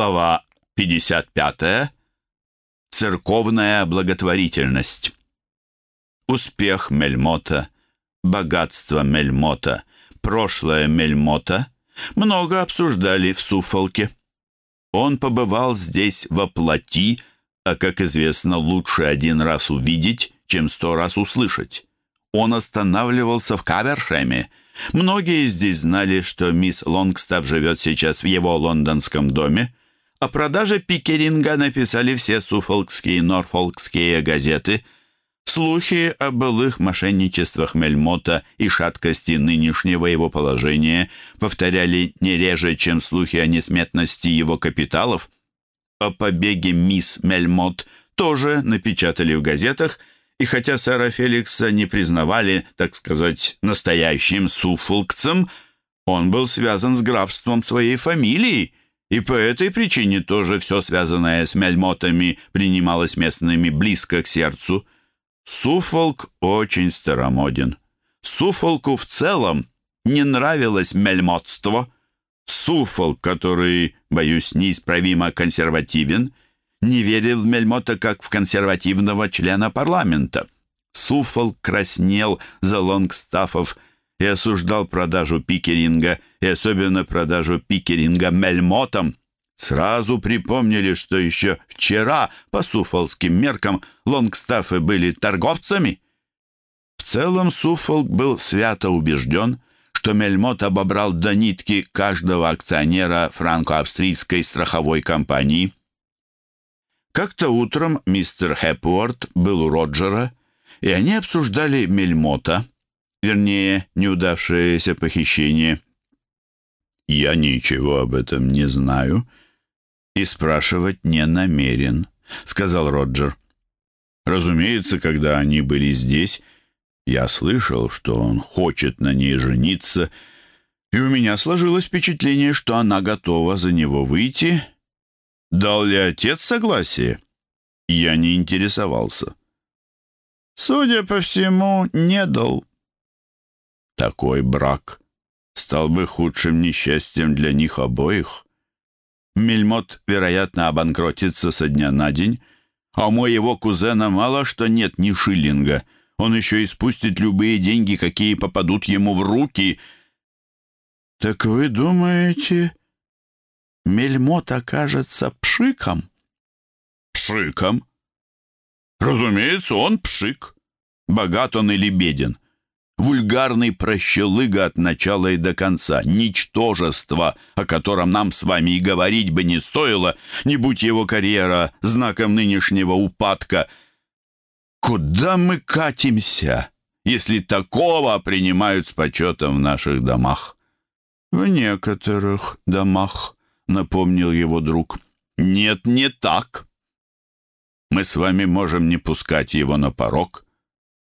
Глава 55. Церковная благотворительность. Успех Мельмота, богатство Мельмота, прошлое Мельмота много обсуждали в Суфолке. Он побывал здесь во плоти, а, как известно, лучше один раз увидеть, чем сто раз услышать. Он останавливался в Кавершеме. Многие здесь знали, что мисс Лонгстав живет сейчас в его лондонском доме. О продаже Пикеринга написали все суфолкские и норфолкские газеты. Слухи о былых мошенничествах Мельмота и шаткости нынешнего его положения повторяли не реже, чем слухи о несметности его капиталов. О побеге мисс Мельмот тоже напечатали в газетах, и хотя сэра Феликса не признавали, так сказать, настоящим суфолкцем, он был связан с графством своей фамилии, и по этой причине тоже все связанное с мельмотами принималось местными близко к сердцу. Суфолк очень старомоден. Суфолку в целом не нравилось мельмотство. Суфолк, который, боюсь, неисправимо консервативен, не верил в Мельмота как в консервативного члена парламента. Суфолк краснел за лонгстафов и осуждал продажу пикеринга – и особенно продажу пикеринга мельмотом, сразу припомнили, что еще вчера, по суфолским меркам, лонгстафы были торговцами. В целом Суфолк был свято убежден, что Мельмот обобрал до нитки каждого акционера франко-австрийской страховой компании. Как-то утром мистер Хэпуорт был у Роджера, и они обсуждали Мельмота, вернее, неудавшееся похищение – «Я ничего об этом не знаю и спрашивать не намерен», — сказал Роджер. «Разумеется, когда они были здесь, я слышал, что он хочет на ней жениться, и у меня сложилось впечатление, что она готова за него выйти. Дал ли отец согласие? Я не интересовался». «Судя по всему, не дал». «Такой брак стал бы худшим несчастьем для них обоих. Мельмот, вероятно, обанкротится со дня на день, а у моего кузена мало что нет ни шиллинга. Он еще и спустит любые деньги, какие попадут ему в руки. «Так вы думаете, Мельмот окажется пшиком?» «Пшиком?» «Разумеется, он пшик. Богат он или беден вульгарный прощелыга от начала и до конца, ничтожество, о котором нам с вами и говорить бы не стоило, не будь его карьера знаком нынешнего упадка. Куда мы катимся, если такого принимают с почетом в наших домах? В некоторых домах, напомнил его друг. Нет, не так. Мы с вами можем не пускать его на порог,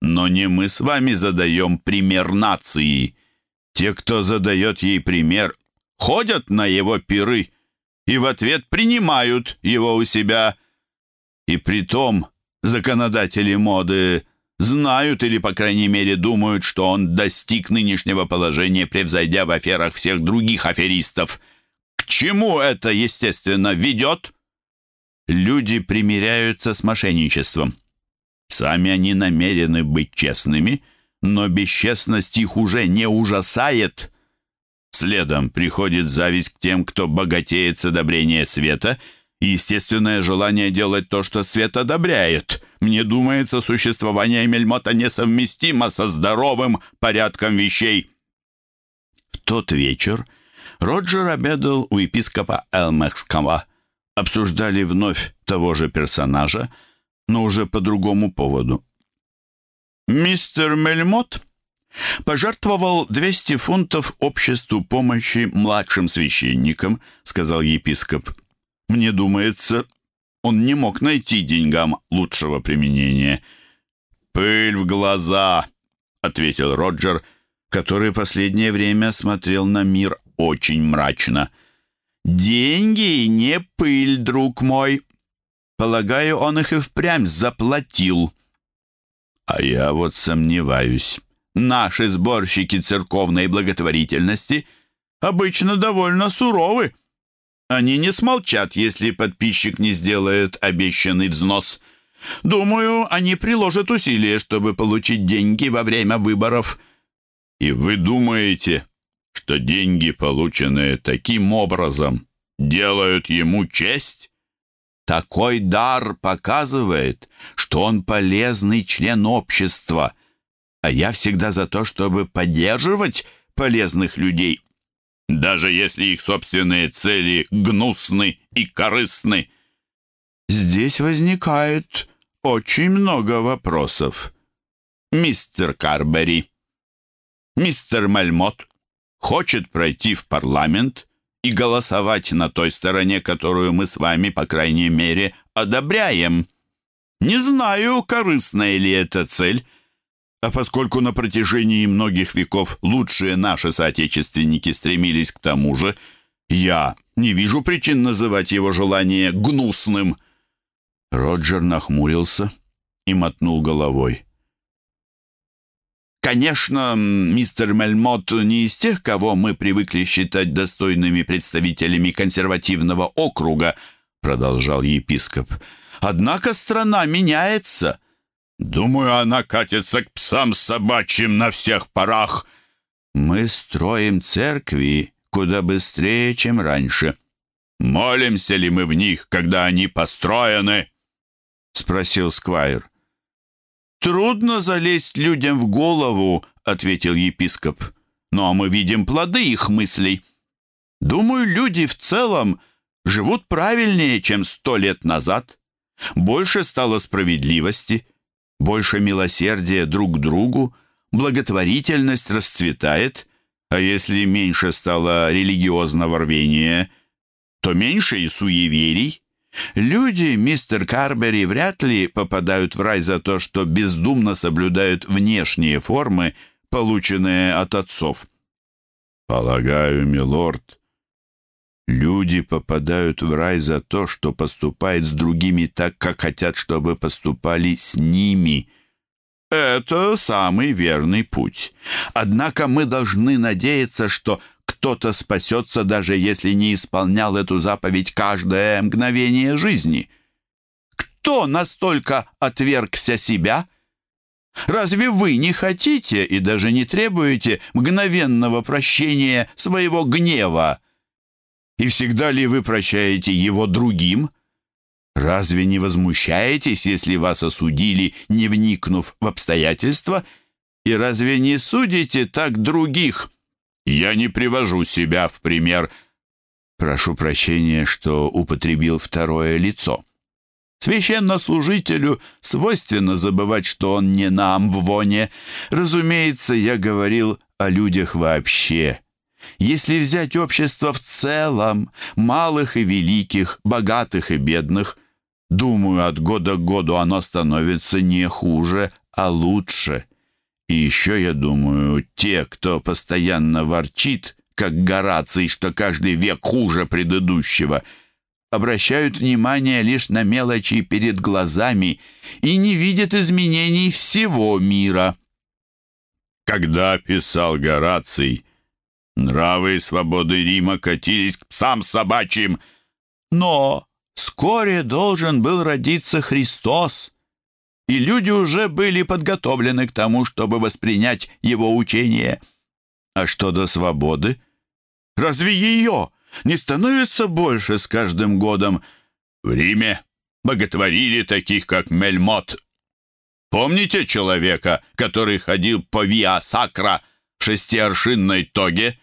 но не мы с вами задаем пример нации. Те, кто задает ей пример, ходят на его пиры и в ответ принимают его у себя. И притом законодатели моды знают или, по крайней мере, думают, что он достиг нынешнего положения, превзойдя в аферах всех других аферистов. К чему это, естественно, ведет? Люди примиряются с мошенничеством. Сами они намерены быть честными, но бесчестность их уже не ужасает. Следом приходит зависть к тем, кто богатеет с одобрения света, и естественное желание делать то, что свет одобряет. Мне думается, существование Мельмота несовместимо со здоровым порядком вещей. В тот вечер Роджер обедал у епископа Элмекского. Обсуждали вновь того же персонажа, но уже по другому поводу. «Мистер Мельмот пожертвовал 200 фунтов обществу помощи младшим священникам», сказал епископ. «Мне думается, он не мог найти деньгам лучшего применения». «Пыль в глаза», — ответил Роджер, который последнее время смотрел на мир очень мрачно. «Деньги не пыль, друг мой», Полагаю, он их и впрямь заплатил. А я вот сомневаюсь. Наши сборщики церковной благотворительности обычно довольно суровы. Они не смолчат, если подписчик не сделает обещанный взнос. Думаю, они приложат усилия, чтобы получить деньги во время выборов. И вы думаете, что деньги, полученные таким образом, делают ему честь? Такой дар показывает, что он полезный член общества, а я всегда за то, чтобы поддерживать полезных людей, даже если их собственные цели гнусны и корыстны. Здесь возникает очень много вопросов. Мистер Карбери, мистер Мальмот хочет пройти в парламент и голосовать на той стороне, которую мы с вами, по крайней мере, одобряем. Не знаю, корыстная ли эта цель, а поскольку на протяжении многих веков лучшие наши соотечественники стремились к тому же, я не вижу причин называть его желание гнусным. Роджер нахмурился и мотнул головой. Конечно, мистер Мельмот не из тех, кого мы привыкли считать достойными представителями консервативного округа, продолжал епископ. Однако страна меняется. Думаю, она катится к псам собачьим на всех парах. Мы строим церкви куда быстрее, чем раньше. Молимся ли мы в них, когда они построены? Спросил Сквайр. Трудно залезть людям в голову, ответил епископ. Ну а мы видим плоды их мыслей. Думаю, люди в целом живут правильнее, чем сто лет назад. Больше стало справедливости больше милосердия друг к другу, благотворительность расцветает, а если меньше стало религиозного рвения, то меньше и суеверий. Люди, мистер Карбери, вряд ли попадают в рай за то, что бездумно соблюдают внешние формы, полученные от отцов. Полагаю, милорд, Люди попадают в рай за то, что поступают с другими так, как хотят, чтобы поступали с ними. Это самый верный путь. Однако мы должны надеяться, что кто-то спасется, даже если не исполнял эту заповедь каждое мгновение жизни. Кто настолько отвергся себя? Разве вы не хотите и даже не требуете мгновенного прощения своего гнева? И всегда ли вы прощаете его другим? Разве не возмущаетесь, если вас осудили, не вникнув в обстоятельства? И разве не судите так других? Я не привожу себя в пример. Прошу прощения, что употребил второе лицо. Священнослужителю свойственно забывать, что он не на амвоне. Разумеется, я говорил о людях вообще. Если взять общество в целом, малых и великих, богатых и бедных, думаю, от года к году оно становится не хуже, а лучше. И еще, я думаю, те, кто постоянно ворчит, как Гораций, что каждый век хуже предыдущего, обращают внимание лишь на мелочи перед глазами и не видят изменений всего мира. Когда писал Гораций, Нравы и свободы Рима катились к псам собачьим. Но вскоре должен был родиться Христос, и люди уже были подготовлены к тому, чтобы воспринять его учение. А что до свободы? Разве ее не становится больше с каждым годом? В Риме боготворили таких, как Мельмот. Помните человека, который ходил по Виа Сакра в шестиаршинной тоге?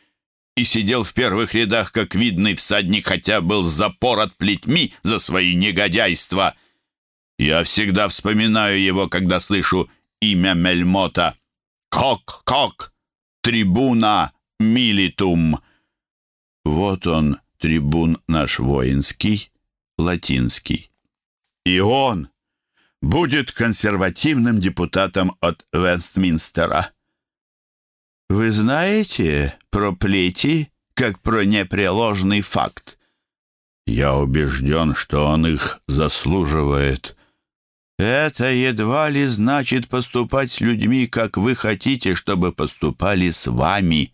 и сидел в первых рядах, как видный всадник, хотя был запорот плетьми за свои негодяйства. Я всегда вспоминаю его, когда слышу имя Мельмота. «Кок, кок! Трибуна милитум!» Вот он, трибун наш воинский, латинский. И он будет консервативным депутатом от Вестминстера. Вы знаете про плети, как про непреложный факт? Я убежден, что он их заслуживает. Это едва ли значит поступать с людьми, как вы хотите, чтобы поступали с вами.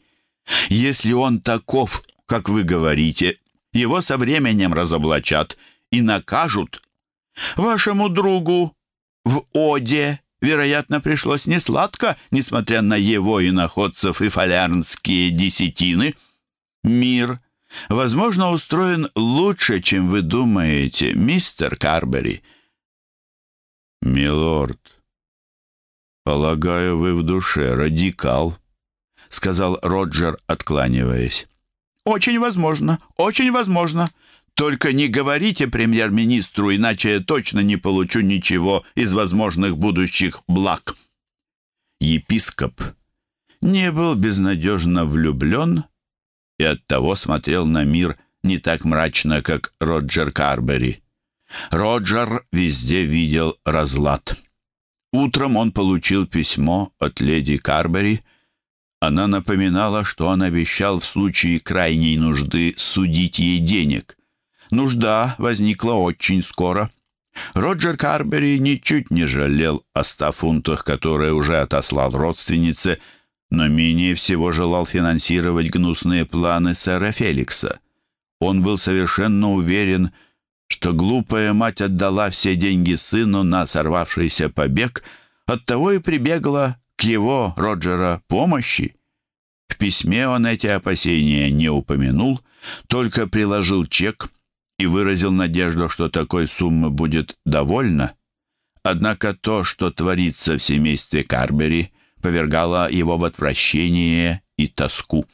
Если он таков, как вы говорите, Его со временем разоблачат и накажут. Вашему другу в Оде, вероятно, пришлось несладко, несмотря на его иноходцев и фалярнские десятины. Мир, возможно, устроен лучше, чем вы думаете, мистер Карбери. Милорд, полагаю, вы в душе радикал, сказал Роджер, откланиваясь. Очень возможно, очень возможно. Только не говорите премьер-министру, иначе я точно не получу ничего из возможных будущих благ. Епископ не был безнадежно влюблен и оттого смотрел на мир не так мрачно, как Роджер Карбери. Роджер везде видел разлад. Утром он получил письмо от леди Карбери — она напоминала, что он обещал в случае крайней нужды судить ей денег. Нужда возникла очень скоро. Роджер Карбери ничуть не жалел о ста фунтах, которые уже отослал родственнице, но менее всего желал финансировать гнусные планы сэра Феликса. Он был совершенно уверен, что глупая мать отдала все деньги сыну на сорвавшийся побег, оттого и прибегла к его, Роджера, помощи. В письме он эти опасения не упомянул, только приложил чек и выразил надежду, что такой суммы будет довольно. Однако то, что творится в семействе Карбери, повергало его в отвращение и тоску.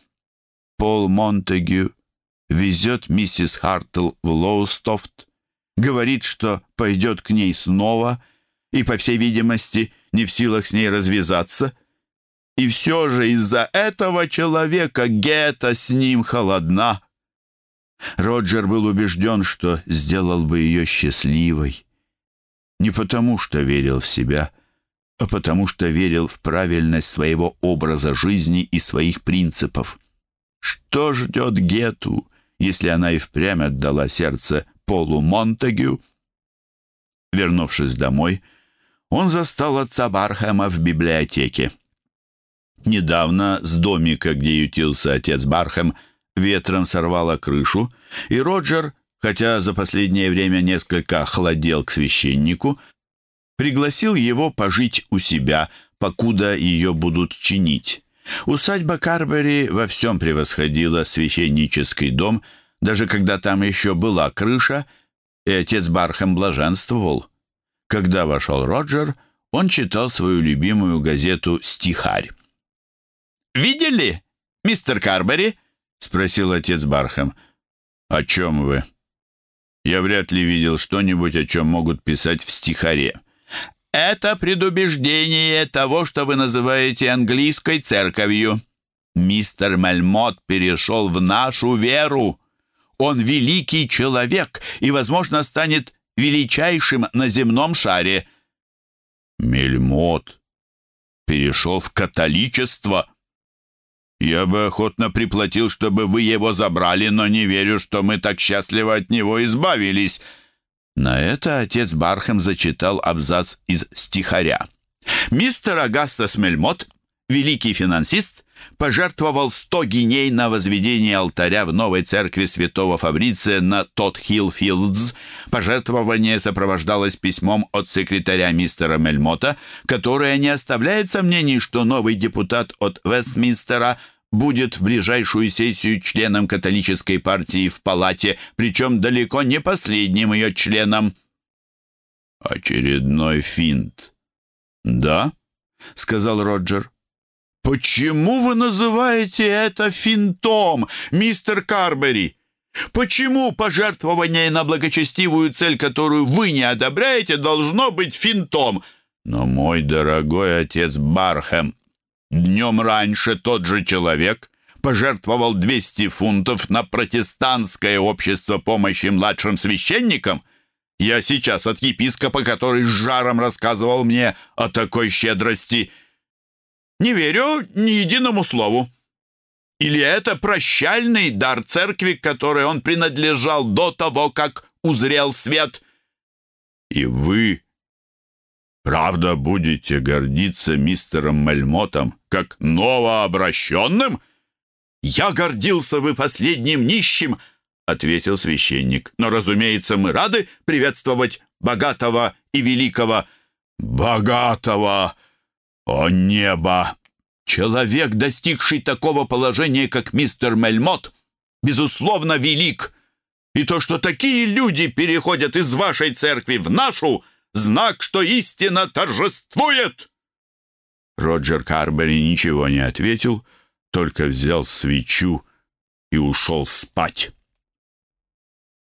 Пол Монтегю везет миссис Хартл в Лоустофт, говорит, что пойдет к ней снова и, по всей видимости, не в силах с ней развязаться. И все же из-за этого человека Гетта с ним холодна. Роджер был убежден, что сделал бы ее счастливой. Не потому, что верил в себя, а потому, что верил в правильность своего образа жизни и своих принципов. Что ждет Гету, если она и впрямь отдала сердце Полу Монтегю? Вернувшись домой, он застал отца Бархэма в библиотеке. Недавно с домика, где ютился отец Бархэм, ветром сорвало крышу, и Роджер, хотя за последнее время несколько охладел к священнику, пригласил его пожить у себя, покуда ее будут чинить. Усадьба Карбери во всем превосходила священнический дом, даже когда там еще была крыша, и отец Бархэм блаженствовал. Когда вошел Роджер, он читал свою любимую газету «Стихарь». «Видели, мистер Карбери?» — спросил отец Бархэм. «О чем вы?» «Я вряд ли видел что-нибудь, о чем могут писать в стихаре». «Это предубеждение того, что вы называете английской церковью. Мистер Мельмот перешел в нашу веру. Он великий человек и, возможно, станет величайшим на земном шаре». «Мельмот перешел в католичество?» Я бы охотно приплатил, чтобы вы его забрали, но не верю, что мы так счастливо от него избавились». На это отец Бархэм зачитал абзац из стихаря. «Мистер Агастас Мельмот, великий финансист, пожертвовал 100 гиней на возведение алтаря в новой церкви святого Фабриция на Тотхилл-Филдс. Пожертвование сопровождалось письмом от секретаря мистера Мельмота, которое не оставляет сомнений, что новый депутат от Вестминстера – будет в ближайшую сессию членом католической партии в палате, причем далеко не последним ее членом. «Очередной финт». «Да?» — сказал Роджер. «Почему вы называете это финтом, мистер Карбери? Почему пожертвование на благочестивую цель, которую вы не одобряете, должно быть финтом?» «Но мой дорогой отец Бархэм, Днем раньше тот же человек пожертвовал 200 фунтов на протестантское общество помощи младшим священникам. Я сейчас от епископа, который с жаром рассказывал мне о такой щедрости. Не верю ни единому слову. Или это прощальный дар церкви, которой он принадлежал до того, как узрел свет? И вы Правда, будете гордиться мистером Мельмотом как новообращенным? Я гордился бы последним нищим, — ответил священник. «Но, разумеется, мы рады приветствовать богатого и великого...» «Богатого! О небо!» «Человек, достигший такого положения, как мистер Мельмот, безусловно, велик. И то, что такие люди переходят из вашей церкви в нашу, знак, что истина торжествует!» Роджер Карбери ничего не ответил, только взял свечу и ушел спать.